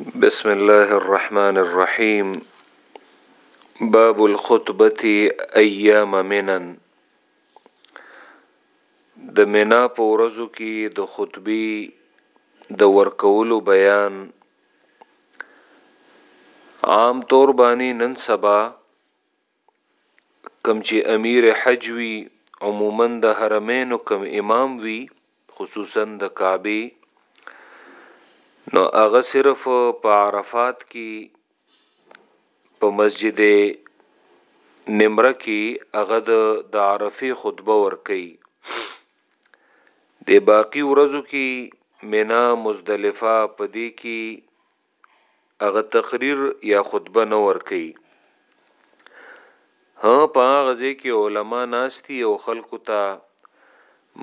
بسم الله الرحمن الرحيم باب الخطبه ايام منن د منا په ورځو کې د خطبي د ورکولو بیان عام طور باندې نن سبا کوم چې امیر حج وي عموما د حرمینو کوم امام وي خصوصا د کعبه نو هغه صرف په عرفات کې په مسجد نمره کې هغه د د عرفه خطبه ور کوي د باقی ورځو کې مینا مزدلفه پدې کې هغه تقریر یا خطبه نه ورکوي ها په هغه ځای کې علما ناشتي او خلکو ته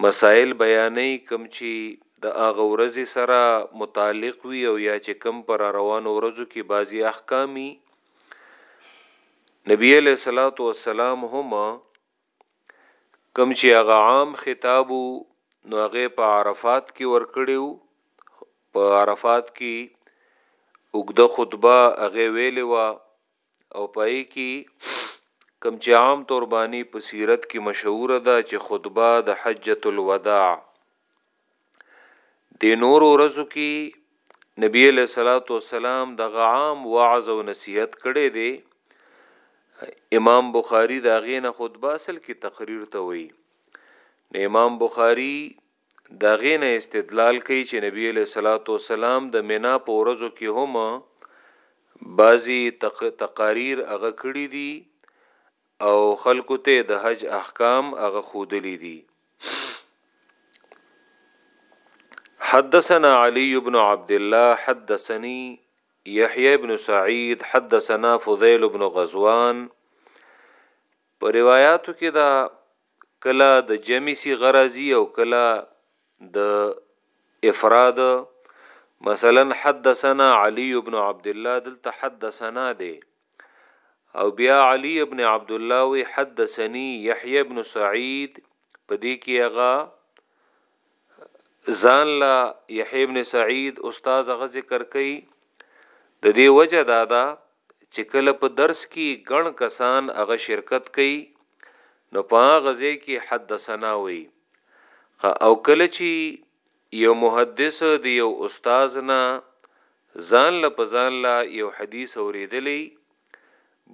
مسائل بیانې کم چې د هغه ورځې سره متعلق وي او یا چې کم پر روان ورځو کې بعضی احکامي نبی علیہ الصلوۃ والسلام هم کوم چې هغه عام خطاب نو هغه په عرفات کې ورکړي وو په عرفات کې وګده خطبه هغه ویلې و او پای کې کوم چې عام تور باندې په سیرت کې مشهور ده چې خطبه د حجۃ الوداع د نور ورځو کې نبی علیہ الصلوۃ والسلام د عام وعظ او نصیحت کړي دي امام بخاری دا غینه خطبه اصل کې تقریر ته وایي نو امام بخاری دا غینه استدلال کوي چې نبی علیہ الصلوۃ والسلام د مینا په ورځو کې هم بعضی تق... تقاریر هغه کړی دي او خلکو ته د حج احکام هغه خودلی دي حدثنا علي بن عبد الله حدثني يحيى بن سعيد حدثنا فضيل بن غزوان په روایتو کې دا کلا د جمع سی غرازی او کلا د افراد مثلا حدثنا علي بن عبد الله دلته حدثنا دی او بیا علی ابن عبد الله وی حدثني يحيى ابن سعيد پدې کې هغه ځان لا یحیی ابن سعید استاد غ ذکر کوي د دې وجه دا ده چې کله په درس کې ګڼ کسان هغه شرکت کوي نو په غزه کې حدثنا وي او کله چې یو محدث د یو استاذ نه ځان له په ځان له یو حدیث اوریدلی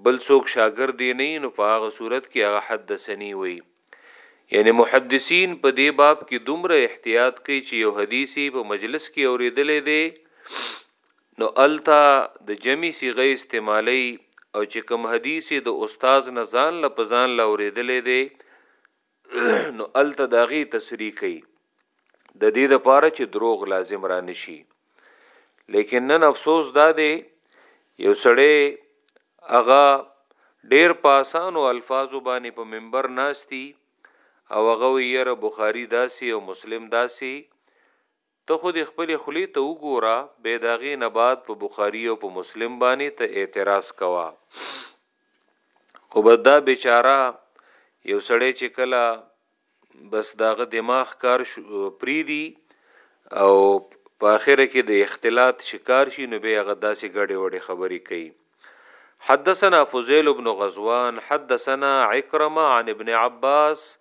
بل څوک شاګرد یې نه نو په هغه صورت کې هغه حدثنی وي یعنی محدثین په دې باب کې دومره احتیاط کوي چې یو حدیثي په مجلس کې اوریدلې دی نو التا د جمی صيغه استعمالي او چې کوم حدیث د استاد نه ځان له پزان لا اوریدلې دی نو الته داغي تصریح کوي د دې د پاره چې دروغ لازم را نشي لیکن نن افسوس دا دی یو سړی هغه ډیر په اسانو الفاظو باندې په منبر ناشتي او هغه یې بخاری داسي او مسلم داسي ته خو دې خپلې خولې ته وګوره بې د هغې نه بعد په بخاري او په مسلم باندې ته اعتراض کوه خو بس دا بیچاره یو سړی چې کله بس داغه دماغ کار پریدي او په اخر کې د اختلاط شکار شي نو به هغه داسې ګډې وډې خبرې کوي حدثنا فضيل بن غزوان حدثنا عكرمه عن ابن عباس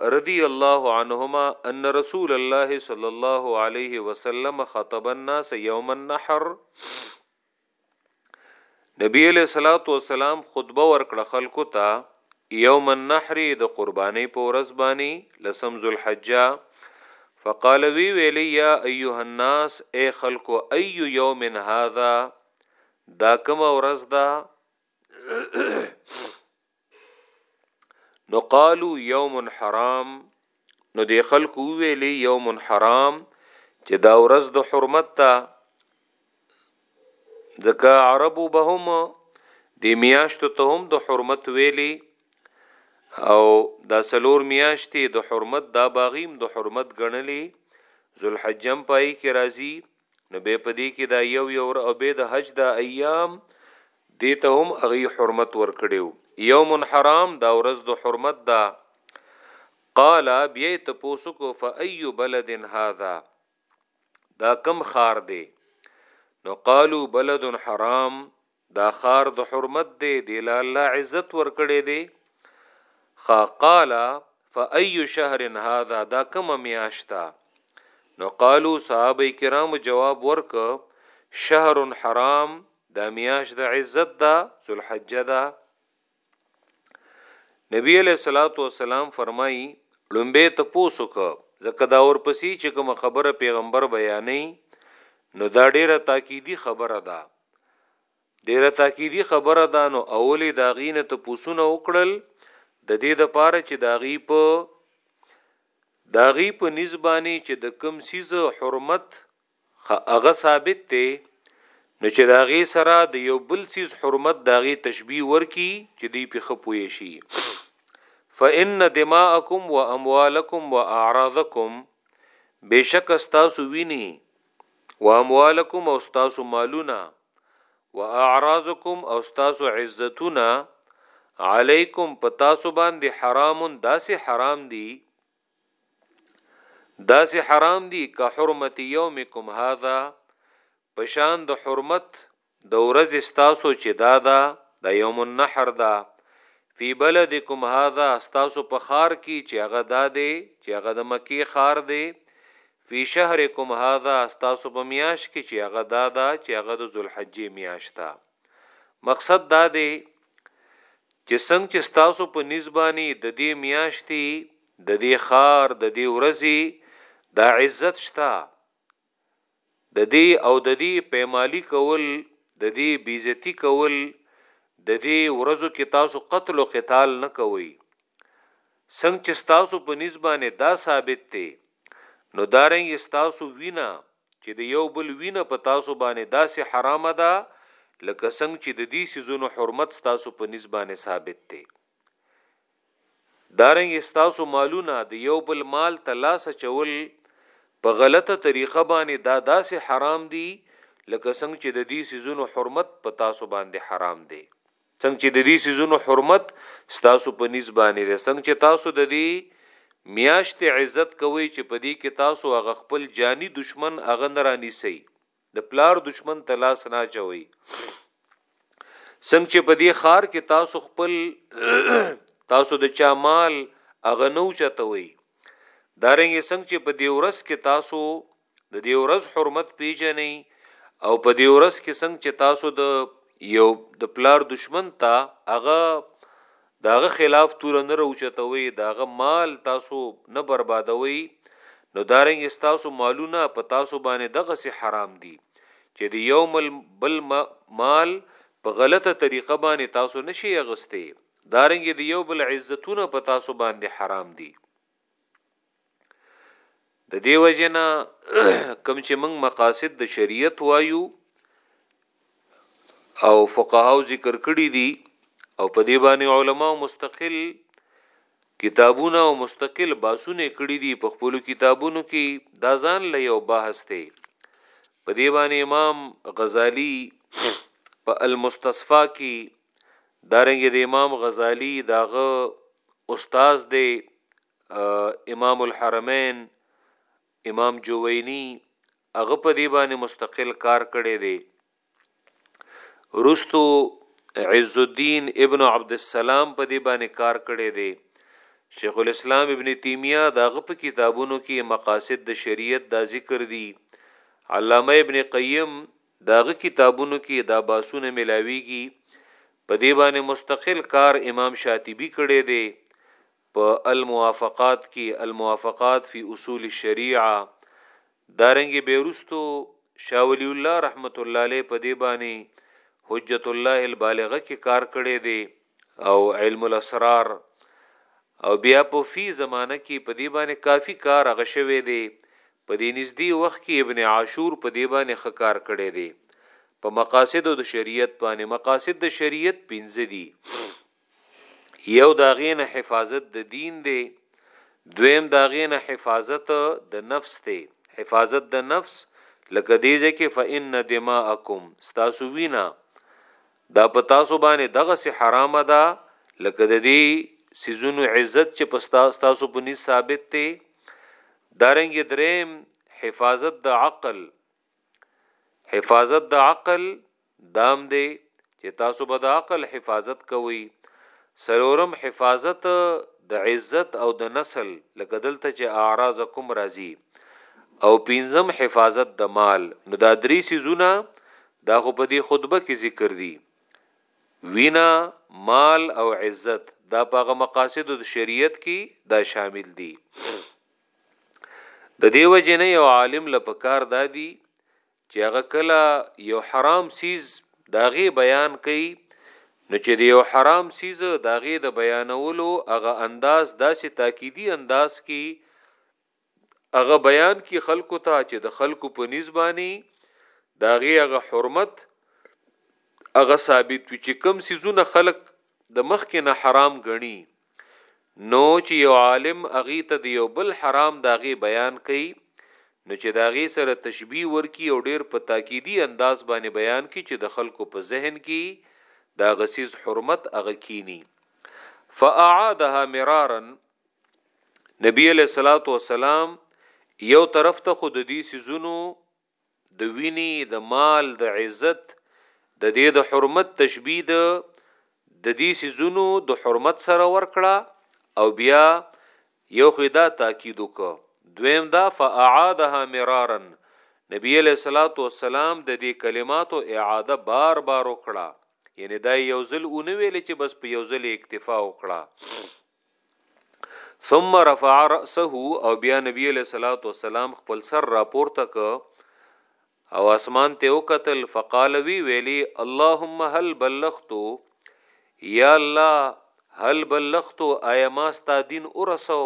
رضي الله عنهما ان رسول الله صلى الله عليه وسلم خطب الناس يوم النحر نبی علیہ الصلات والسلام خطبه ورکړه خلکو ته یوم النحر د قربانی په ورځ باندې لسم ذوالحجه فقال وی ویلی یا ایها الناس اے خلکو ای یوم هذا دا کومه ورځ ده نو قالو یوم حرام نو د خلکو ویلې یوم حرام چې دا ورځ د حرمت ته ځکه عربو به هم د میاشتو ته هم د حرمت ویلي او دا سلور میاشتې د حرمت دا باغیم د حرمت ګڼلې ذوالحجم پای کې راځي نو به په دې کې دا یو یو او به د حج دا ایام دې ته هم اغي حرمت ورکړیو یوم حرام دا ورځ د حرمت دا قال بیا ته پوسو کو فای بلد هذا دا کم خار دی نو قالو بلد حرام دا ښار د حرمت دی دی له الله عزت ورکړی دی خا قال فأي شهر هذا دا کوم میاشتا نو قالو صحابه کرام جواب ورک شهر حرام دا میاش د عزت دا ذوالحجه دا نبی علیہ الصلوۃ والسلام فرمایي لومبه ته پوسو ک زکه دا اور پسې چې کوم خبره پیغمبر بیانې نو دا ډیره تاکیدی خبره ده ډیره تاکیدی خبره ده نو اولی دا غینه ته پوسونه وکړل د دې د پاره چې دا غی په دا غی په نسبانی چې د کم سیز حرمت خه هغه ثابت دی نو چې د هغې سره د یو بل څیز حرمت د هغې تشبیه ورکي چې دی پې ښه پوه شي فان دماءکم و اموالکم و اعراضکم بشک استاسو ویني و اموالکم او استاسو مالونه و اعراضکم او استاسو عزتونه علیکم پتاسو باندې حرام داسې حرام دي داسې حرام دي که حرمت یومکم هذا پشان د حرمت د ورځې ستاسو چې دا دا د یوم النحر دا فی بلدکم هذا ستاسو په خار کې چې هغه دا دی چې هغه د مکی خار دی فی شهرکم هذا ستاسو په میاش کې چې هغه دا دا چې هغه د ذوالحجې میاش ده مقصد دا دی چې څنګه چې تاسو په نسبانی د دې میاشتي د دې خار د دې ورځي دا عزت شتا د دې او د دې پیمالی کول د دې بیزتی کول د دې ورځو کې تاسو قتل او قتال نه کوي څنګه چې تاسو په نسبانه دا ثابت دی نو دارنګ تاسو وینا چې د یو بل وینه په تاسو باندې داسې حرامه ده لکه څنګه چې د دې سيزونو حرمت تاسو په نسبانه ثابت دی دارنګ استاسو مالونه د یو بل مال تلاس چول په غلطه طریقه باندې دا داسې حرام دي لکه څنګه چې د دې سيزونو حرمت په تاسو باندې حرام دی څنګه چې د دې سيزونو حرمت ستاسو په نيز باندې دی څنګه چې تاسو د دې مياشتې عزت کوئ چې په دې کې تاسو هغه خپل جاني دشمن هغه نه رانيسئ د پلار دشمن ته لاس نه اچوئ څنګه چې په دې خار کې تاسو خپل تاسو د چا مال هغه نه اوچتوئ دارنګې څنګه چې په دې ورځ کې تاسو د دې ورځ حرمت پیژنئ او په دې ورځ کې څنګه چې تاسو د یو د پلار دشمن ته هغه داغه خلاف تور نه روچتوي داغه مال تاسو نه بربادوي نو دارنګ تاسو مالونه په تاسو باندې دغه سي حرام دي چې د یوم بل مال په غلطه طریقه باندې تاسو نشي اغسته دارنګ د یو بل عزتونه په تاسو باندې حرام دي د دې وجنه کوم چې موږ مقاصد د شریعت وایو او فقهاو ذکر کړی دي او په دې باندې علما مستقل کتابونه او مستقل باسونه کړی دي په خپل کتابونو کې دا ځان له یو بحث ته په دې باندې امام غزالی په المستصفا کې دارنګ د امام غزالی داغه استاد دی امام الحرمین امام جوینی هغه په دی باندې مستقل کار کړی دی رستو عز الدین ابن عبد السلام په دی باندې کار کړی دی شیخ الاسلام ابن تیمیه داغه په کتابونو کې مقاصد د شریعت دا ذکر دی علامه ابن قیم د هغه کتابونو کې دا بحثونه ملاویږي، په دې باندې مستقل کار امام شاطبي کړی دی په الموافقات کې، الموافقات فی اصول الشریعة، دارنګه بیا وروسته شاه ولی الله رحمة الله علیه په دې باندې حجة الله البالغة کې کار کړی دی. او علم الاسرار او بیا په فی زمانه کې په دی باندې کافی کار هغه شوی دی په دې نږدې وخت کې ابن عاشور په دی باندې خکار کړی دی په مقاصد د شریعت باندې مقاصد د شریعت پنځه دي یو دا غینه حفاظت د دین دی دویم دا غینه حفاظت د نفس دی حفاظت د نفس لکه دیځه کې فإن دماءکم ستاسو وینا دا په تاسو باندې دغه سي حرام ده لکه د دې سيزونو عزت چې پستا تاسو په نس ثابت ته دارنګ دریم حفاظت د عقل حفاظت د عقل دام دی چې تاسو به د عقل حفاظت کوئ سلورم حفاظت د عزت او د نسل لکه دلته چې اعراضکم راضی او پینزم حفاظت د مال نو دا درې سيزونه دا خو په دې خطبه کې ذکر دي. وینه، مال او عزت دا په هغه مقاصدو د شریعت کې دا شامل دي. د دې وجې نه یو عالم له پکار دا دي چې هغه کله یو حرام سیز داغه بیان کوي نو چې د یو حرام سیز داغه د بیانولو هغه انداز داسې تاکیدی انداز کې هغه بیان کی خلکو ته چې د خلکو په نسبانی داغه هغه حرمت هغه ثابت وي چې کم سيزونه خلق د مخکې نه حرام غني نو چې یو عالم اغي ته د یو بل حرام داغي بیان کوي نو چې داغي سره تشبیه ورکی او ډیر په تاکیدی انداز باندې بیان کی چې د خلکو په ذهن کې دا غسیز حرمت اغه کینی فاعادها مرارا نبی علیہ الصلوۃ والسلام یو طرف ته خود دې سيزونو د ویني د مال د عزت د دې د حرمت تشبیه د د دې سيزونو د حرمت سره ورکړه او بیا یو خدا تاکید وک دویم دا فاعادها مرارا نبی علیہ الصلوۃ والسلام د دې کلماتو اعاده بار بار وکړه یعنی دا یو ځل اونویل چې بس په یو ځل اکتفا وکړه ثم رفع رأسه او بیا نبی علیہ الصلوۃ والسلام خپل سر راپورته ک او اسمان ته وکتل فقال وی ویلی اللهم هل بلغت یا الله هل بلغت ایا ما ستا دین ورسو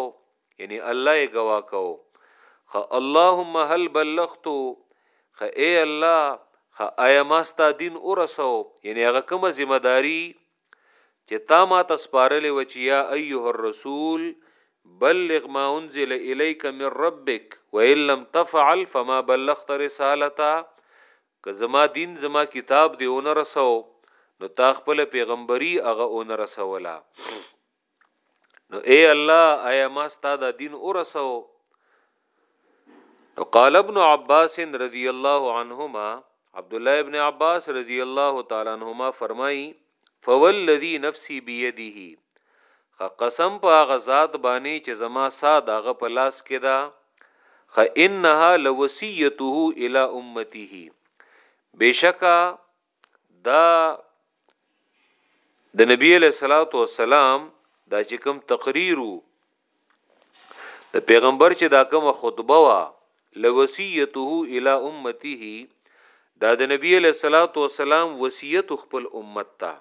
یعنی الله یې گوا کو خ اللهم هل بلغت خ ای الله خ ایا ما ستا دین ورسو یعنی هغه کومه ذمہ داری چې تا ما ته سپارلې و چې یا ایه الرسول بلغ ما انزل الیک من ربک وان لم تفعل فما بلغت رسالته که زما دین زما کتاب دی اون رسو نو تا خپل پیغمبري هغه اون رسوله نو اے الله ایا ما ستا د دین ورسو نو قال ابن عباس رضی الله عنهما عبد الله ابن عباس رضی الله تعالی عنهما فرمایي فوالذي نفسي بيده خ قسم په غزاد باندې چې زما سا دغه په لاس کې ده خ انها لوصيته الى امته بشکا دا د نبی له صلوات و سلام دا چې کوم تقریر د پیغمبر چې دا کوم خطبه وا لوصیته الی امته دا د نبی له صلوات و سلام وصیت خپل امت ته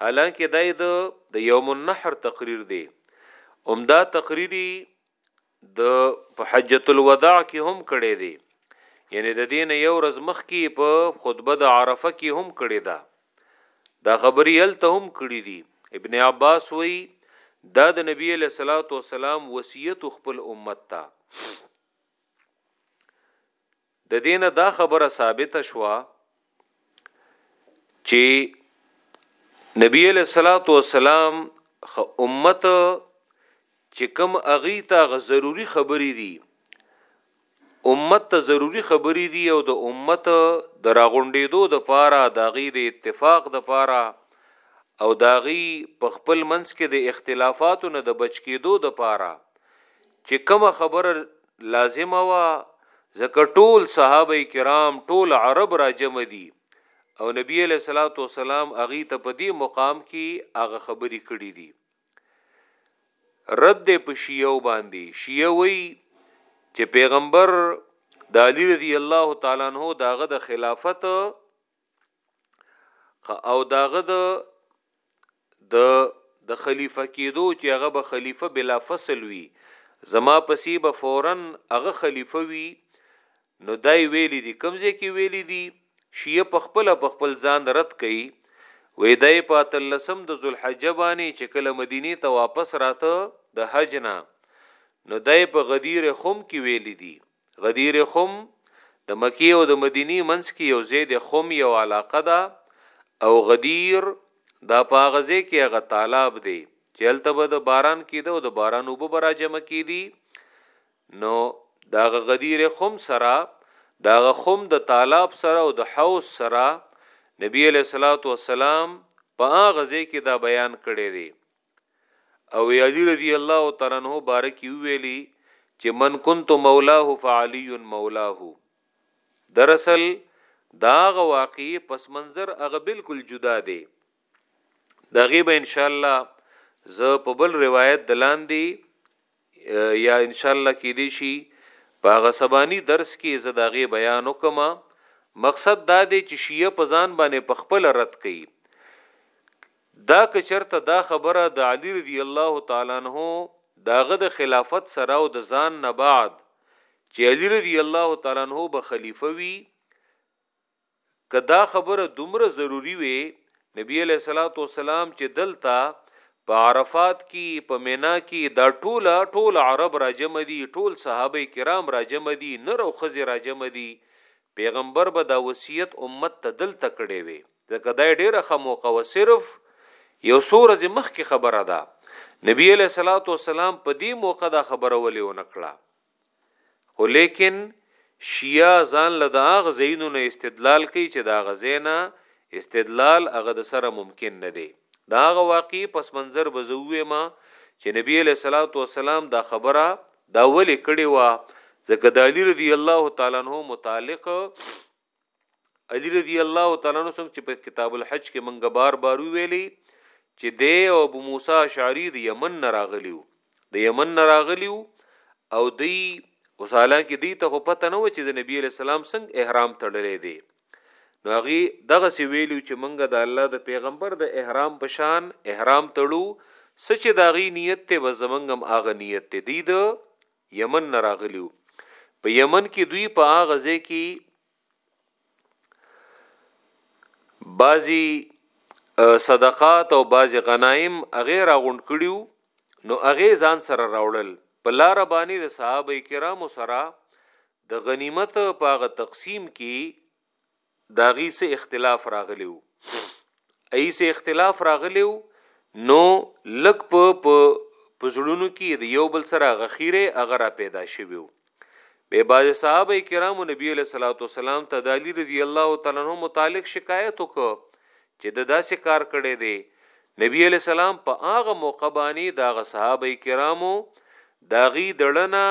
حالانکه دا د د یوم النحر تقریر دی اومدا تقریری د په حجۃ الوداع کې هم کړی دی یعنی د دین یو ورځ مخ کې په خطبه د عرفه کې هم کړی دا دا خبري ال ته هم کړی دی ابن عباس وی دا د نبی له صلوات و سلام وصیت خپل امت ته د دې نه دا خبره ثابته شوه چې نبی علیہ الصلوۃ والسلام خ امت چې کوم اغي ته غ ضروری خبرې دي امت ته ضروری خبرې دي او د امت د راغونډېدو د پاره د غي د اتفاق د پاره او د غي په خپل منځ کې د اختلافاتو نه د بچ کېدو د پاره چې کومه خبره لازمه وا ځکه ټول صحابه کرام ټول عرب را جمع دي او نبی علیہ الصلوۃ والسلام اغي ته په دې مقام کې هغه خبرې کړې دي رد په شیعو باندې شیعه وی چې پیغمبر د علی رضی الله تعالی عنہ داغه د خلافت او داغه د د د خلیفہ کېدو چې هغه به خلیفہ بلا فصل وي زما پسې به فورا هغه خلیفہ وي نو دای ویلی دي کمزې کې ویلی دي شیعه په خپل په خپل ځان رد کړي وې دای په تلسم د ذوالحجه باندې چې کله مدینه ته واپس راته د حج نه نو دای په غدیر خم کې ویلی دي غدیر خم، د مکې او د مدینې منځ کې یو ځای دی، خم یوه علاقه ده او غدیر دا په هغه ځای کې هغه تالاب دی چې هلته به د باران کېده او د باران اوبه به راجمع کېدي نو د هغه غدیر خم سره د هغه خم د تالاب سره او د حوض سره نبی علیه السلام په هغه ځای کې دا بیان کړی دی او علی رضی الله تعالی عنہ بارک ویلی چې من كنت مولاه فعلي مولاه دراصل دا غ واقعي پس منظر هغه بالکل جدا دی دا غیب ان شاء الله ز په بل روایت دلاندې یا ان شاء الله کې دې شي په هغه سبانی درس کې زه داغه بیان وکم مقصد دا دی چې شیعه په ځان باندې په خپل رد کړي دا که چرته دا خبره د علی رضی الله تعالی عنہ داغه د خلافت سره او د ځان نه بعد چې علی رضی الله تعالی عنہ به خلیفہ وي که دا خبره دومره ضروري وي نبي علیه الصلاة والسلام چې دلته په عرفات کې په مینا کې دا ټول ټول عرب راجم دي ټول صحابه کرام راجم دي نر او خزي راجم دي پیغمبر به دا وصیت امت ته دل تکړه وي ځکه دا ډیره خموقه و صرف یو سور از مخ کې خبره ده نبی علیہ الصلوۃ والسلام په دې موقع دا خبره ولې ونکړه خو لیکن شیعه ځان له د هغه ځایونو نه استدلال کوي چې د هغه ځای نه استدلال هغه د سره ممکن نه دی د هغه واقعي پس منظر به زه ووایم چې نبی علیه الصلاۃ والسلام دا خبره دا ولې کړې وه ځکه د علی رضی الله تعالی عنه متعلق علی رضی الله تعالی عنہ څنګه چې په کتاب الحج کې منګه بار بار ویلي چې دی او ابو موسی اشعری د یمن نه راغلیو د یمن نه راغلیو او دی وساله کې دی ته خو پته نه و چې د نبی علی سلام څنګه احرام تړلې دی نو هغه دغه سی ویلو چې منګه د الله د پیغمبر د احرام پشان احرام تړو سچ داغي نیت ته وزمنګم اغه نیت ته دی د یمن نه راغلی وو په یمن کې دوی په هغه ځای کې بعضی صدقات او بعضی غنایم هغه راغونډ کړیو نو هغه ځان سره راوړل په لار باندې د صحابه کرامو سره د غنیمت په هغه تقسیم کې دا غي سه اختلاف راغلی وو ای سه اختلاف راغلی وو نو لک په په پزړونو کې د یو بل سره غخیره اگر پیدا شوی وو به باز صحابه کرام نبی له صلوات والسلام ته د علی رضی الله تعالی عنہ متعلق شکایت وکړ چې د داسې کار کړي دی نبی علی السلام په هغه موقع باندې دا غ صحابه کرامو داغي دړنه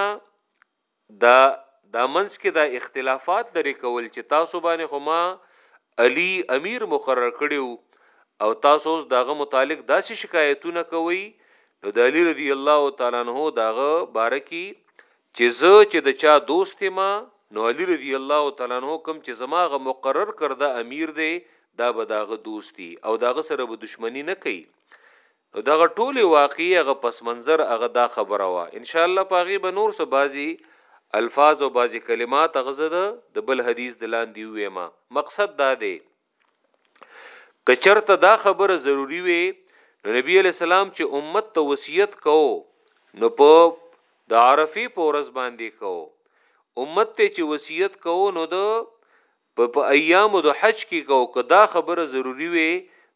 دا دا منځ کې دا اختلافات لري کول چې تاسو باندې خو ما علي امیر مقرر کړیو او تاسو اوس داغه متعلق داسې شکایتونه کوي نو د علي رضی الله تعالی عنہ داغه بارکی چې زه چې د چا دوست ما نو علي رضی الله تعالی عنہ کوم چې زماغه مقرر کرده امیر دی دا به داغه دوستی او داغه سره به دشمنی نه کوي نو دغه ټولې واقعې هغه پس منظر هغه دا خبره وه ان شاء الله په هغې به نور څه بعضې الفاظ او بعضې کلمات هغه زه د بل حدیث د لاندې وویم مقصد دا دی که چرته دا خبره ضروری وي نو نبی علی السلام چې امت ته وصیت کو نو په د عرفه پورز باندې کو امت ته چې وصیت کو نو د به په ایامو د حج کې کوو، که دا خبره ضروري وی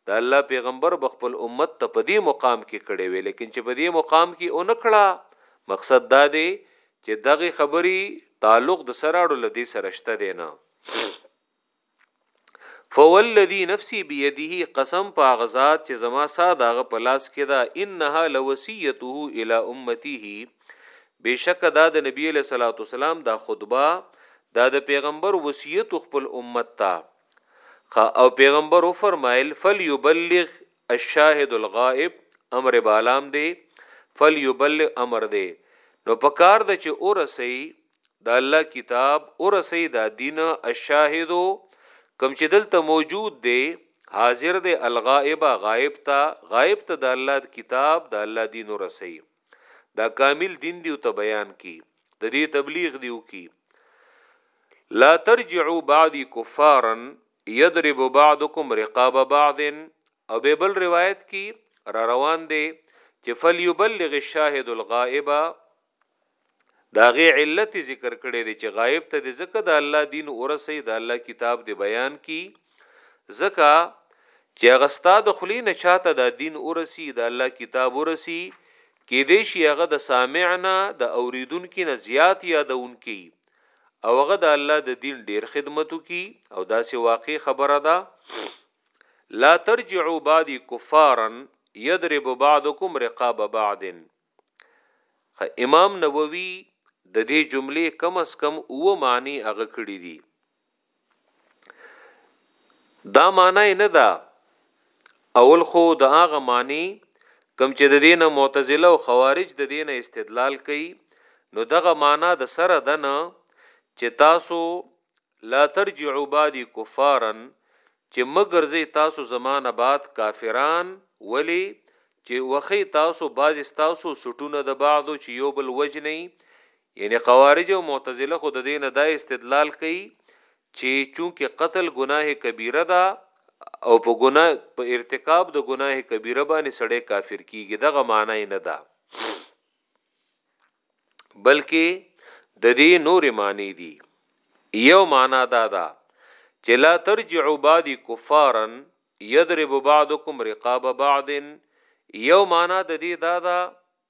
د الله پیغمبر به خپل امت ته په دې مقام کې کړې وی لیکن چې په دې مقام کې ونه کړه مقصد دا دی چې دغې خبرې تعلق د سره اړو له دې سره شته دی نه فوالذي نفسي بيده قسم په غزاد چې زما ساده غ په لاس کې دا انها لوصيته الى امته بشک دا د نبی له صلوات والسلام دا خطبه دا د پیغمبر وصیت خپل امت ته او پیغمبر او فرمایل فلیبلغ الشاهد الغائب امر بالام دی فلیبلغ امر دی نو پکار د چې اور سي د الله کتاب اور سي د دین الشاهد کم چې دلته موجود دی حاضر دی الغائب غائب تا غائب ته د الله کتاب د الله دین اور سي دا کامل دین دی او ته بیان کی د دې تبلیغ دی او کی لا ترجعوا بعدي کفارا يضرب بعضكم رقاب بعض او به بل روایت کی را روان دی چې فلیبلغ الشاهد الغائب دا غي علت ذکر کړي دي چې غایب ته د زکه د الله دین اورسي د الله کتاب دی بیان کی زکه چې هغه ستاد خلی نه چاته د دین اورسي د الله کتاب اورسي کې دې شي هغه د سامعنا د اوریدونکو نه زیات یادونکو او هغه د الله د دین ډیر خدمتو کی او دا سی واقع خبره ده لا ترجعوا بعد کفارا یضرب بعضکم رقاب بعض امام نووي د دې جملې کم از کم او معنی هغه کړی دي دا معنی نه ده اول خو د هغه معنی کم چې د دینه معتزله او خوارج د دینه استدلال کوي نو دغه معنی د سره ده نه چې تاسو لا ترجعو بعدی کفارا چې مه ګرځئ تاسو زما نه بعد کافران، ولې؟ چې وښی تاسو بعضې ستاسو سټونه د بعضو چې یو بل وژنئ، یعنې خوارج او معتزله خو د دې نه دا استدلال کوي چې چونکې قتل ګناه کبیره ده او په ګناه په ارتکاب د ګناه کبیره باندې سړی کافر کیږي دغه معنی نه ده. بلکې د دې نورې معنی دي یو معنا دا ده چې لا ترجعوا بعدي کفارا یضرب بعضکم رقاب بعض یو معنا د دې دا ده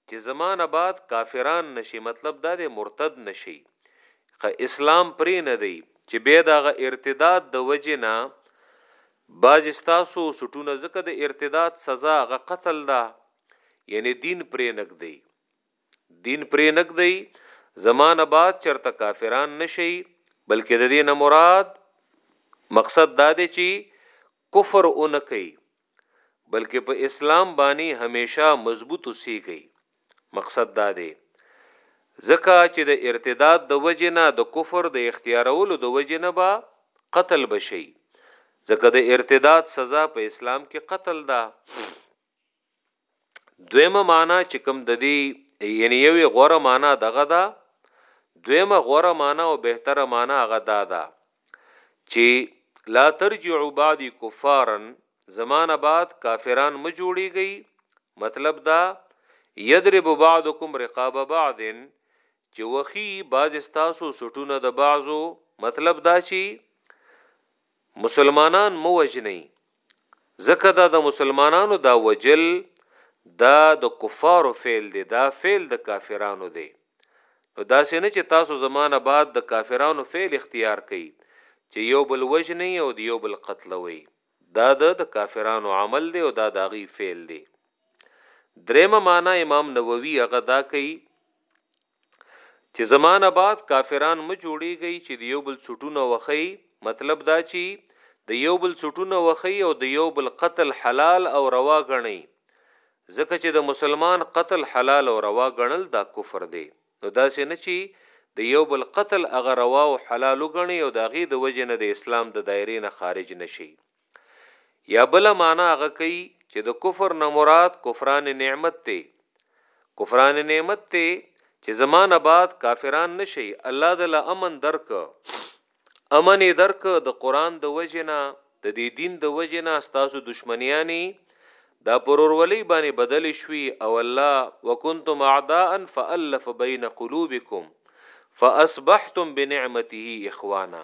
چې زمانه بعد کافران نشي مطلب دا دی مرتد نشي خو اسلام پرې نه دی چې به دغه ارتداد د وجې نه بعض استاسو سټونه ځکه د ارتداد سزا غ قتل ده یعنی دین پرې نګ دی دین پرې نګدئ زمانه بعد چرته کافران نشئ بلکې د دې نه مراد مقصد دا دی چې کفر اونکئ بلکې په اسلام باندې همیشه مضبوط اوسېږئ مقصد دا دی ځکه چې د ارتداد د وجې نه د کفر د اختیارولو د وجې نه به قتل بشي ځکه د ارتداد سزا په اسلام کې قتل ده دویمه معنا چې کوم د دې یعنی یوې غوره معنا دغه ده دویمه غوره معنا او بهتره معنا هغه دا ده چې لا ترجعوا بعدي کفارا زمانه بعد کافران م جوړیږي مطلب دا یضرب بعضکم رقاب بعض چې وخی باز استاسو سټونه د بعضو مطلب دا چې مسلمانان مو وجنی ځکه دا د مسلمانانو دا وجل دا د کفارو فعل دی دا فعل د کافرانو دی نو دا سینه چې تاسو زمانه بعد د کافرانو فعل اختیار کړي چې یو بل وجنی او د یو بل قتلوي دا د کافرانو عمل دی او دا داغي فعل دی درېمه معنا امام نووي هغه دا کوي چې زما نه بعد کافران مه جوړیږئ چې د یو بل څټونه وخی مطلب دا چې د یو بل څټونه وخی او د یو بل قتل حلال او روا غنئ ځکه چې د مسلمان قتل حلال او روا غنل دا کفر دی نو دا سه نه چی د یو بل قتل هغه روا او حلال غنی او داغي د وجه نه د اسلام د دایره نه خارج نشي یا بل معنا هغه کوي چې د کفر نه مراد کفران نعمت ته کفران نعمت ته چې زمان آباد کافران نشي الله د لا امن درک امن درک د قران د وجنا د دې دین د وجنا ستاسو دشمنیانی دا پرورولې باندې بدل شوي او الله وکنتم اعداء فالف بین قلوبکم فاصبحتم بنعمته اخوانا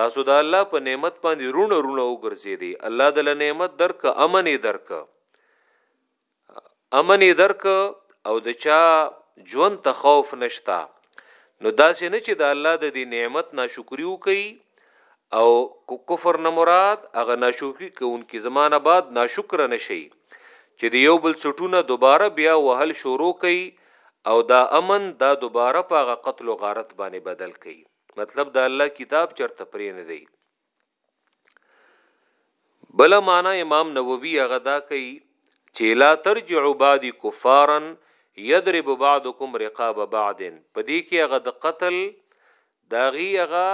تاسو د الله په نعمت باندې رونه رونه وګرځیدي الله د نعمت درک امن یې درک امن یې درک او د چا ژوند ته خوف نشتا نو داسې نه چې د الله د دې نعمت ناشکری وکي او کفر نه مراد هغه ناشکری کوونکې زمانہ بعد ناشکر نشي چې د یو بل سټونه دوباره بیا وهل شروع کړي او دا امن دا دوباره په قتل او غارت باندې بدل کړي مطلب د الله کتاب چرته پرې نه دی بل معنا امام نووي هغه دا کوي چې لا ترجع بعد کفارا یضرب بعضکم رقاب بعض په دې کې هغه د قتل داغي هغه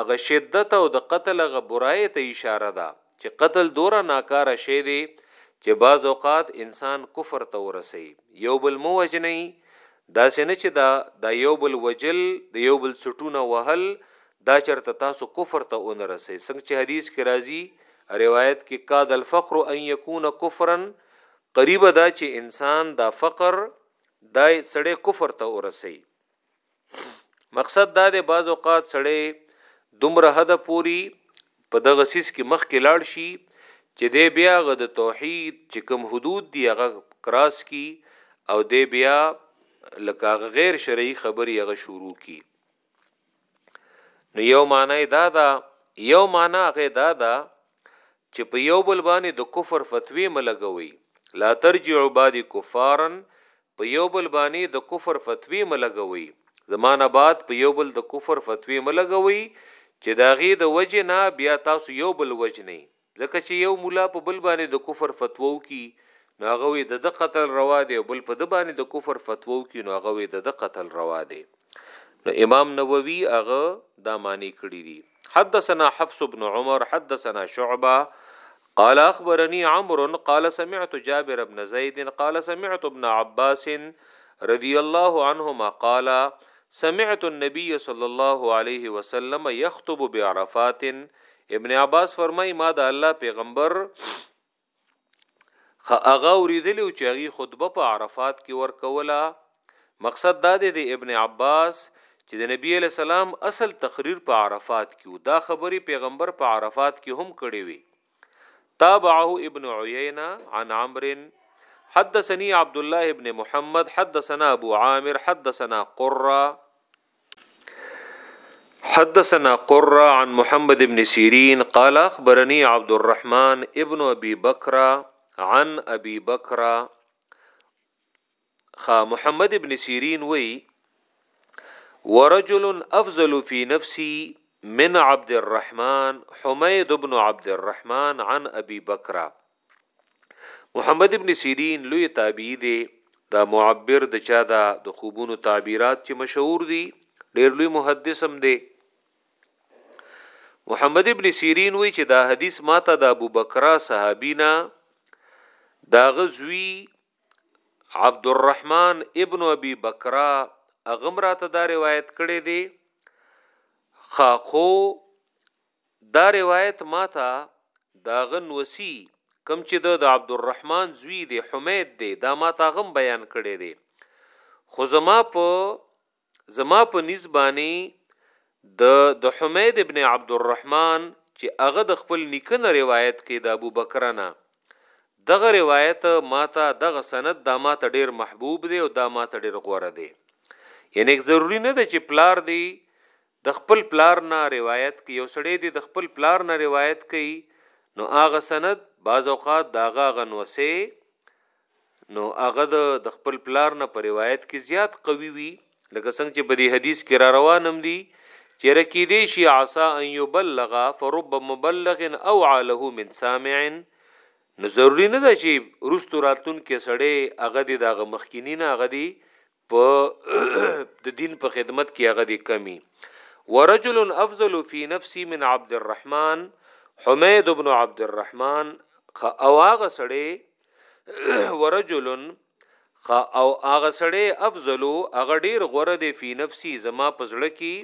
هغه شدت او د قتل هغه برای ته اشاره ده چې قتل دوره ناکاره شی دی چې بعض اوقات انسان کفر ته ورسي یو بل مو وجنی دا سنه چې دا دا یو بل وجل د یو بل سټونه وهل دا چرته تاسو کفر ته اون رسي څنګه چې حدیث کې راځي روایت کې قاد الفقر ان یکون کفرا قریب دا چې انسان دا فقر دا سړی کفر ته ورسي مقصد دا دی بعض اوقات سړی دومره حد پوری په دغه سیس کې مخ کې لاړ شي چې دی بیا غ د توحید چې کوم حدود دی هغه کراس کی او دی بیا لکه غیر شرعي خبري هغه شروع کی نو یو معنی دا دا یو معنی هغه دا دا چې په یو بل باندې د کفر فتوی ملګوي لا ترجعوا بعد کفارا په یو بل باندې د کفر فتوی ملګوي زمانه بعد په یو بل د کفر فتوی ملګوي چې دا غي د وجه نه بیا تاسو یو بل وجه نه ځکه چې یو مولا په بل باندې د کفر فتوا وکي نو هغه وي د د قتل روا دی او بل په د باندې د کفر فتوا وکي نو هغه وي د د قتل روا دی نو امام نووي هغه دا معنی کړی دی حدثنا حفص بن عمر حدثنا شعبه قال اخبرني عمرو قال سمعت جابر بن زيد قال سمعت ابن عباس رضي الله عنهما قال سمعت النبي صلى الله عليه وسلم يخطب بعرفات ابن عباس فرمای ما دا الله پیغمبر خو هغه اوریدلی چې هغه خطبه په عرفات کې ورکوله مقصد دا دی د ابن عباس چې د نبی علی سلام اصل تقریر په عرفات کې و دا خبري پیغمبر په عرفات کې هم کړې وي تابعه ابن عیینه عن عمرو حدثني عبد الله ابن محمد حدثنا ابو عامر حدثنا قره حدثنا قرة عن محمد بن سيرين قال اخبرني عبد الرحمن ابن ابي بكره عن ابي بکر خا محمد ابن سیرین وی ورجل افضل في نفسي من عبد الرحمن حميد بن عبد الرحمن عن ابي بکر محمد ابن سیرین لوی تابعی دی دا معبر د چا دا د خوبونو تعبیرات چې مشهور دي ډیر لوی محدث هم دی محمد ابن سیرین وی چې دا حدیث ماته د ابو بکرا صحابینا دا غزوی عبد الرحمن ابن ابي بکرا اغم راته دا روایت کړی دی خاخو دا روایت ماته د هغه نوسی کوم چې د عبدالرحمن زوی دی حمید دی دا ماته هغه هم بیان کړی دی خو زما په زما په نسبانی د د حمید ابن عبدالرحمن چې هغه د خپل نیکنه روایت کې د ابو بکر نه دغه روایت ماته دغه سند دا ماته ډیر محبوب دی او دا ماته ډیر غوره دی یعنی ضروری نه ده چې پلار دی د خپل پلار نه روایت کوي، یو سړی دې د خپل پلار نه روایت کوي نو هغه سند بعض اوقات د هغه هغه نوسه نو هغه د د خپل پلار نه په روایت کې زیات قوي وي لکه څنګه چې په دې حدیث کې را روان هم دي چې رکی دی شي عسا ان یبلغ فرب مبلغ او عاله من سامع نو ضروری نه ده چې رستو راتلون کې سړی هغه دی دغه مخکینی نه هغه دی په د دین په خدمت کې هغه د کمی ورجل افضل فی نفسی من عبد الرحمن حمید ابن عبد الرحمن خ او هغه سړی ورجل خ او هغه سړی افضل هغه ډیر غوره دی فی نفسی زما پزړه کی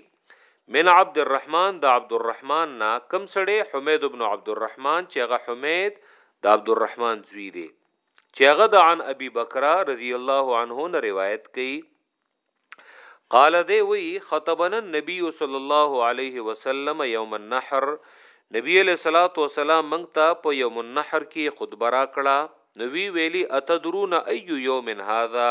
من عبد الرحمن د عبد الرحمن نا کم سړی حمید ابن عبد الرحمن چې هغه حمید د عبد الرحمن زوی دی چې هغه د عن ابي بکر رضی الله عنه نه روایت کړي قال دی وی خطبنا النبي صلی الله علیه وسلم یوم النحر نبی علیہ الصلات والسلام مونږ ته په یوم النحر کې خطبه را کړه نو وی ویلی اتدرون ای یوم هذا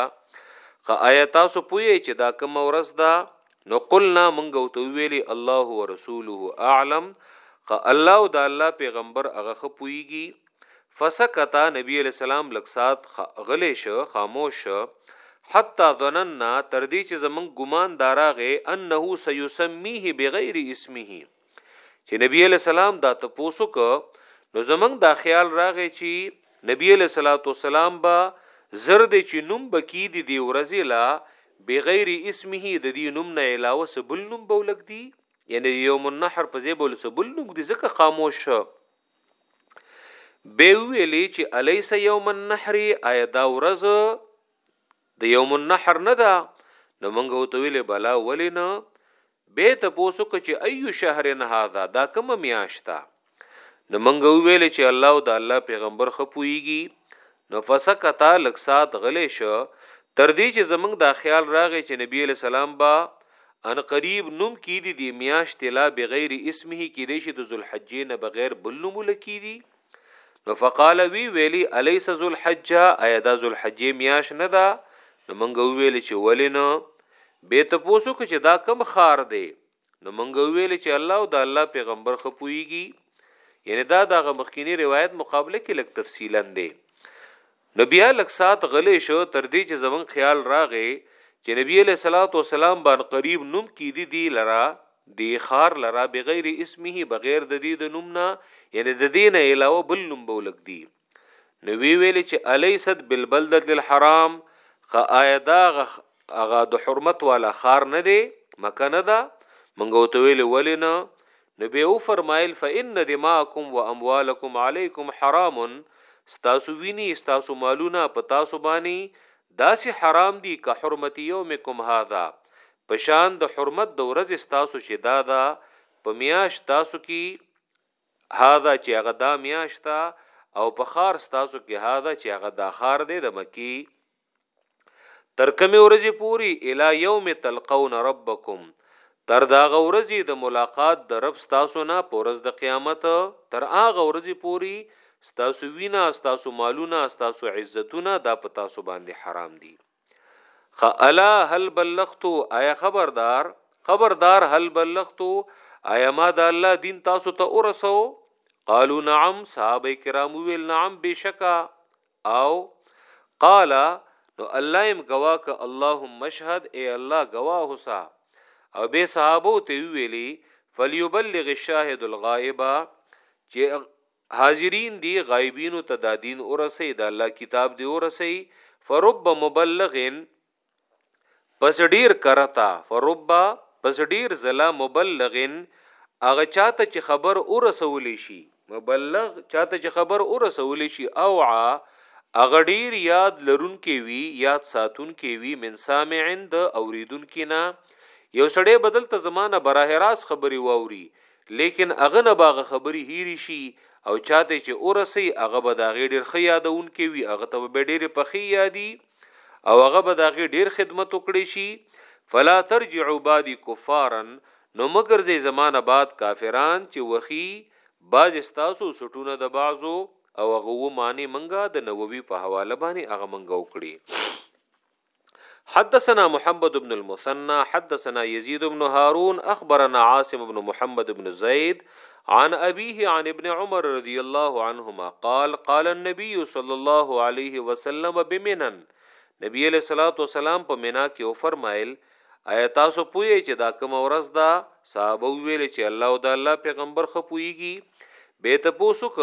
که آیا تاسو پوی چې دا کوم ورځ ده نو قلنا مونږ ته ویلی الله ورسوله اعلم که الله او د الله پیغمبر هغه خپویږي فسکتا نبی علیہ السلام لکسات غلی شو خاموش شو حتا ظننا تر دې چې زمون ګمان داراغه انه سيسميه بغیر اسمه چې نبی علیہ السلام دا ته پوسو ک نو زمون دا خیال راغی چې نبی علیہ الصلوۃ والسلام با زر دې چې نوم بکی دی دی ورځې لا بغیر اسمه د دې نوم نه علاوه سبل نوم بولګ دی یعنی یوم النحر په ځای بول سبل نوم دې ځکه خاموش شو به ویلی چې الیس یوم النحر آیا دا ورځ د یوم النحر نه ده نو موږ ته ویلې بلا ولې نه به ته پوسو چې ایو شهر هاذا دا کوم میاشتا نو موږ ویلې چې الله او د الله پیغمبر خپويږي نو فسکتا لږ ساعت غلی شو تر دې چې زمونږ دا خیال راغی چې نبی علیه السلام به ان قریب نوم کې دي د میاشتې لا بغیر اسمه کې دی شي د ذوالحجې نه بغیر بل نوم لکې دي نو فقال وی ویلی الیس ذوالحجه ایا دا ذوالحجې میاش نه ده نو مونږ ویل چې ولې نه به ته پوسو چې دا کم خار دی نو مونږ ویل چې الله او د الله پیغمبر خپويږي یعنی دا دغه مخکینی روایت مقابله کې لک تفصیلا دی نبی الک سات غلې شو تر دې چې زمون خیال راغې چې نبی له صلوات و سلام باندې قریب نوم کې دي دی لرا دی خار لرا بغیر اسمه بغیر د دې د نوم نه یعنی د دې نه علاوه بل نوم بولک دی نو وی ویل چې الیست بالبلدت الحرام خ آیدا هغه د حرمت والا خار نه دی مکه نه ده منګو ته ویل ولنه نو به او فرمایل فإن دماءکم واموالکم علیکم حرام ستاسو ویني ستاسو مالونه په تاسو باندې داسې حرام دي که حرمت یومکم هاذا پشان د حرمت د ورځ ستاسو چې دا ده په میاش تاسو کې هذا چې هغه دا میاشت ده او په خار ستاسو کې هاذا چې هغه دا خار دی د مکی تر کومې ورځې پوری الی یوم تلقون ربکم تر دا غورځي د ملاقات د رب ستاسو نه پورز د قیامت تر هغه ورځې پوری ستاسو وینا ستاسو مالونه ستاسو عزتونه دا په تاسو باندې حرام دي الا هل بلغتو آیا خبردار خبردار هل بلغتو آیا ما د الله دین تاسو ته ورسو قالو نعم صحابه کرام ویل نعم بشکا او قال نو الله يم گوا ک اللهم اشهد اي الله گوا حسا او به صحابه ته ویلي فليبلغ الشاهد الغائب چې حاضرین دی غایبینو ته دا دین ورسوی د الله کتاب دی ورسوی فرب مبلغ پس ډیر کرتا فرب پس ډیر زلا مبلغ هغه چاته چې خبر ورسول شي مبلغ چاته چې خبر ورسول شي او ع هغه ډیر یاد لرون کې وی یاد ساتون کې وی من سامعن د اوریدون کې نه یو سړی بدل ته زمانه براه راس خبري واوري ليکن هغه نه به هغه خبري هيري شي او چا ته چې ورسي هغه به د هغې ډېر ښه يادونکی وي، هغه ته به بيا ډېرې پخې يادي او هغه به د هغې ډېر خدمت وکړی شي، فلا ترجعوا بعدي کفارا نو مه ګرځئ زما نه بعد کافران چې وښي بعضې ستاسو سټونه د بعضو او هغه اووه معنی مونږ د نووي په حواله باندې هغه مونږ وکړې. حدثنا محمد بن المثنى حدثنا يزيد بن هارون اخبرنا عاصم بن محمد بن زيد عن ابيه عن ابن عمر رضي الله عنهما قال قال النبي صلى الله عليه وسلم بمنا نبی علیہ الصلوۃ والسلام په مینا کې او فرمایل آیا تاسو پوهی چې دا کوم ورځ ده صحابه ویل چې الله او د الله پیغمبر خپويږي به ته پوسوک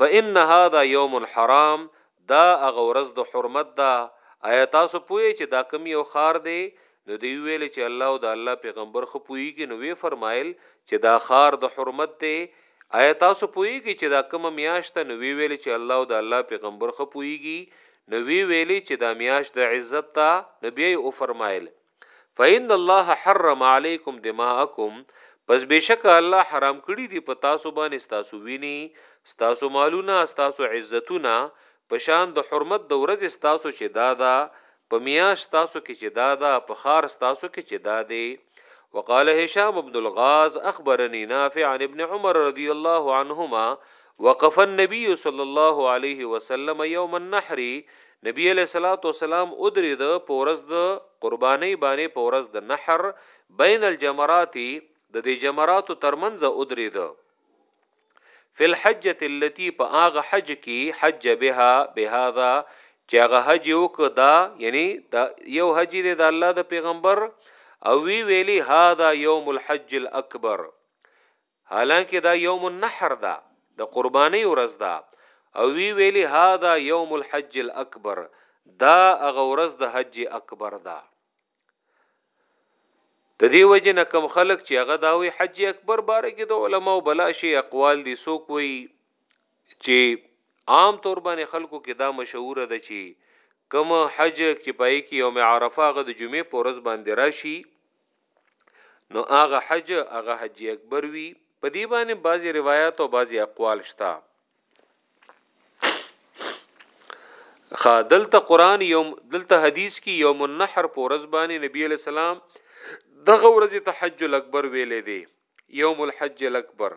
فإن هذا يوم الحرام، دا هغه ورځ د حرمت ده، آیا تاسو پوه یئ چې دا کوم یو ښار دی؟ نو دوی وویل چې الله او د الله پیغمبر ښه پوهیږي، نو ویې فرمایل چې دا ښار د حرمت دی، آیا تاسو پوهیږئ چې دا کومه میاشت ده؟ نو ویې ویل چې الله او د الله پیغمبر ښه پوهیږي، نو ویې ویل چې دا میاشت د عزت ده، نو بیا یې وفرمایل. فإن الله حرم علیکم دماءکم پس بشک الله حرام کړی دی په تاسو باندې تاسو ویني تاسو مالونه تاسو عزتونه په شان د حرمت د ورځ تاسو چې دادا په میاش تاسو کې چې دادا په خار تاسو کې چې دادې وقال هشام ابن الغاز اخبرني نافع عن ابن عمر رضی الله عنهما وقف النبي صلى الله عليه وسلم يوم النحر نبی علیه الصلوة والسلام ودرید په ورځ د قربانۍ باندې په ورځ د نحر بین الجمرات د دې جمراتو ترمنځ ودرید فی الحجه التي په هغه حج کې حج بها بهذا چې هغه حج وک دا یعنی دا یو حج دی د الله د پیغمبر او وی ویلی هاذا یوم الحج الاکبر حالانکه دا یوم النحر ده، د قربانۍ ورځ ده، او وی ویلي، هذا یوم الحج الاکبر، دا هغه ورځ د حج اکبر ده. د دې وجې نه کم خلک چې هغه دا وی حج اکبر باره کې د علماو بلا شی اقوال دي، څوک وی چې عام طور باندې خلکو کې دا مشهور ده چې کوم حج چې پای کې یوم عرفه هغه د جمعې په ورځ باندې راشي نو هغه حج هغه حج اکبر وی په دی باندې بعضی روایت او بعضی اقوال شته خا دلته قران یوم دلته حدیث کې یوم النحر پورز باندې نبی علی السلام دغه ورځ ته حج الاکبر ویلې دی یوم الحج الاکبر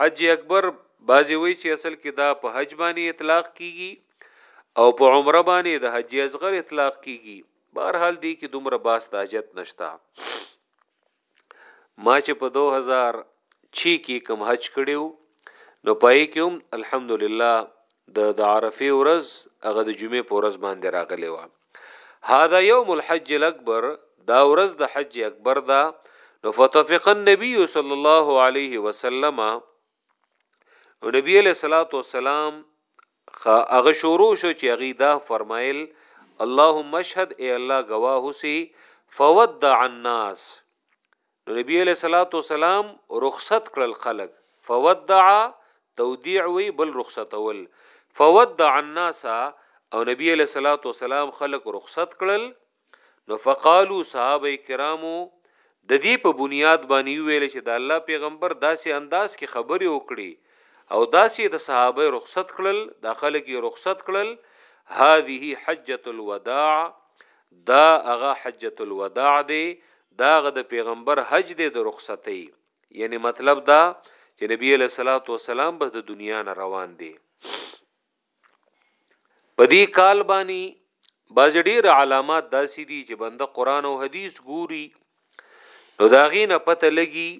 حج اکبر بعضی وی چې اصل کې دا په حج باندې اطلاق کیږي او په عمره باندې د حج اصغر اطلاق کیږي بهر حال دی کې دومره باس د حاجت نشتا ما چې په 2000 چی کې کم حج کړیو نو پای کې هم الحمدلله د د عرفه ورځ هغه د جمعې په ورځ باندې راغلی و هذا يوم الحج الاكبر دا ورځ د حج اکبر دا نو فتفق النبي صلى الله عليه وسلم او نبی علیہ الصلوۃ والسلام هغه شروع شو چې هغه دا فرمایل اللهم اشهد اے الله گواه سی فودع الناس نو نبی علیہ الصلوۃ والسلام رخصت کړل خلق فودع تودیع وی بل رخصتول فودع الناس او نبی علیہ الصلوۃ والسلام خلق رخصت کړل نو فقالو صحابه کرامو د دې په بنیاد باندې ویل چې د الله پیغمبر داسې انداز کې خبرې وکړي او داسې د صحابه رخصت کړل د خلک یې رخصت کړل هذه حجۃ الوداع دا هغه حجۃ الوداع دی دا هغه د پیغمبر حج دی د رخصتۍ یعنی مطلب دا چې نبی علیہ الصلوۃ والسلام بس د دنیا نه روان دی په دې کال باندې باز ډیر علامات داسې دي چې بنده قران او حدیث ګوري نو دا غینه پته لګي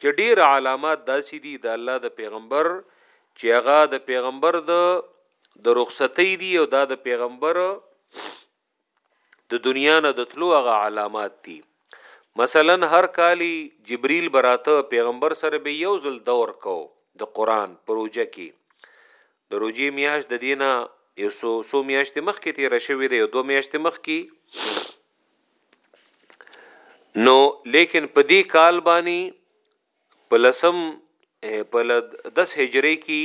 چې ډیر علامات داسې دي د الله د پیغمبر چې هغه د پیغمبر د د رخصتې دي او دا د پیغمبر د دنیا نه د تلو هغه علامات دي مثلا هر کالی جبريل براته پیغمبر سره به یو ځل دور کو د قران پروژه کې د روجي میاش د دینه یو سو سو میاشتې مخکې تیر شوې دی یو دوه میاشتې مخکې نو لیکن په دې کال باندې په لسم په دس هجری کې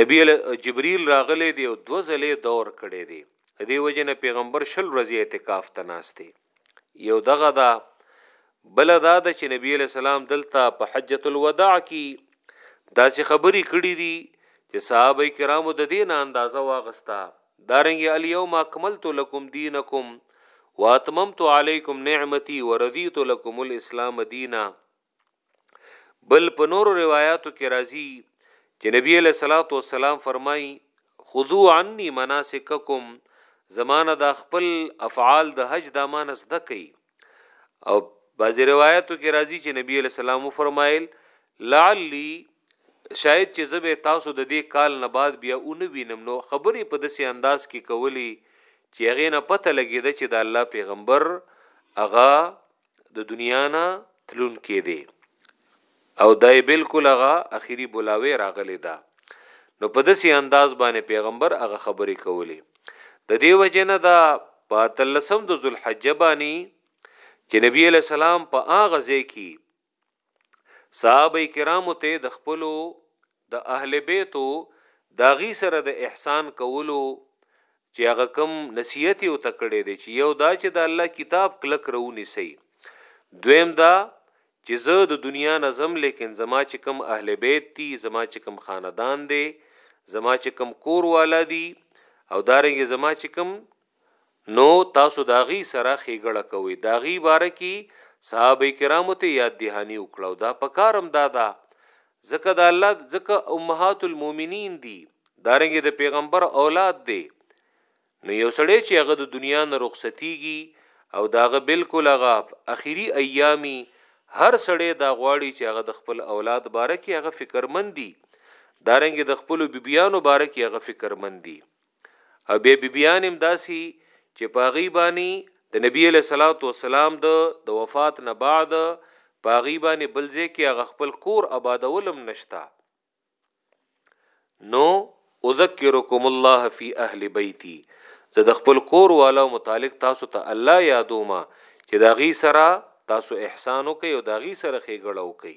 نبی جبريل راغلی دی او دو ځلې دور کړی دی دی وجنه پیغمبر شل ورځې اعتکاف ته ناشته یو دغه دا بل دا د چې نبی له سلام دلته په حجۃ الوداع کې داسې خبرې کړې دي چې صحابه کرامو د دین اندازه واغستا دارنګ الیوم اکملت لکم دینکم واتممت علیکم نعمتي ورضیت لکم الاسلام دینا بل په نورو روایتو کې راځي چې نبی له صلوات و سلام فرمایي خذو عني مناسککم زمانه دا خپل افعال د حج د امانس دکې او بعضی روایتو کې راځي چې نبی علیہ السلام فرمایل لعلی شاید چې زبه تاسو د دې کال نه بعد بیا اون وینم نو خبرې په دسي انداز کې کولی چې هغه نه پته لګید چې د الله پیغمبر هغه د دنیا نه تلون کې دی او دا یې بلکل هغه اخیري بلاوې راغلې ده نو په داسې انداز باندې پیغمبر هغه خبرې کولې د دې وجه نه دا په تلسم د ذوالحجه باندې چې نبی علی السلام په هغه ځای کې صحابه کرامو ته د خپلو د اهل بیتو د هغوی سره د احسان کولو چې هغه کوم نصیحت یې ورته کړی دی چې یو دا چې د الله کتاب کلک راونیسئ دویم دا چې زه د دنیا نه ځم لیکن زما چې کوم اهل بیت دي زما چې کوم خاندان دی زما چې کوم کور والا دي او دارنګې زما چې کوم نو تاسو د هغوی سره ښېګړه کوئ، د هغوی باره کي صحابه کرامو ته ياد دهاني وکړه او دا پکار هم دا ده ځکه د الله ځکه امهات المؤمنين دي دارنګه د پيغمبر اولاد دی نو يو سړی چې هغه د دنيا نه رخصتيږي او داغه بالکل هغه اخیری ایامي هر سړی دا غواړي چې هغه د خپل اولاد باره کې هغه فکرمندي دارنګ د خپل بیبيانو باره کې هغه فکرمندي او بیا بیبیان هم داسی چه په هغوی باندی د نبی علیه الصلوة والسلام د د وفات نه بعد په هغوی باندی بل ځای کی هغه خپل کور ابادول هم نشته نو اذکرکم الله فی اهل بیتی زه د خپل کور والا متعلق تاسو ته تا الله یادوم چې دا غي سره تاسو احسان وکي او دا غي سره خېګړه وکي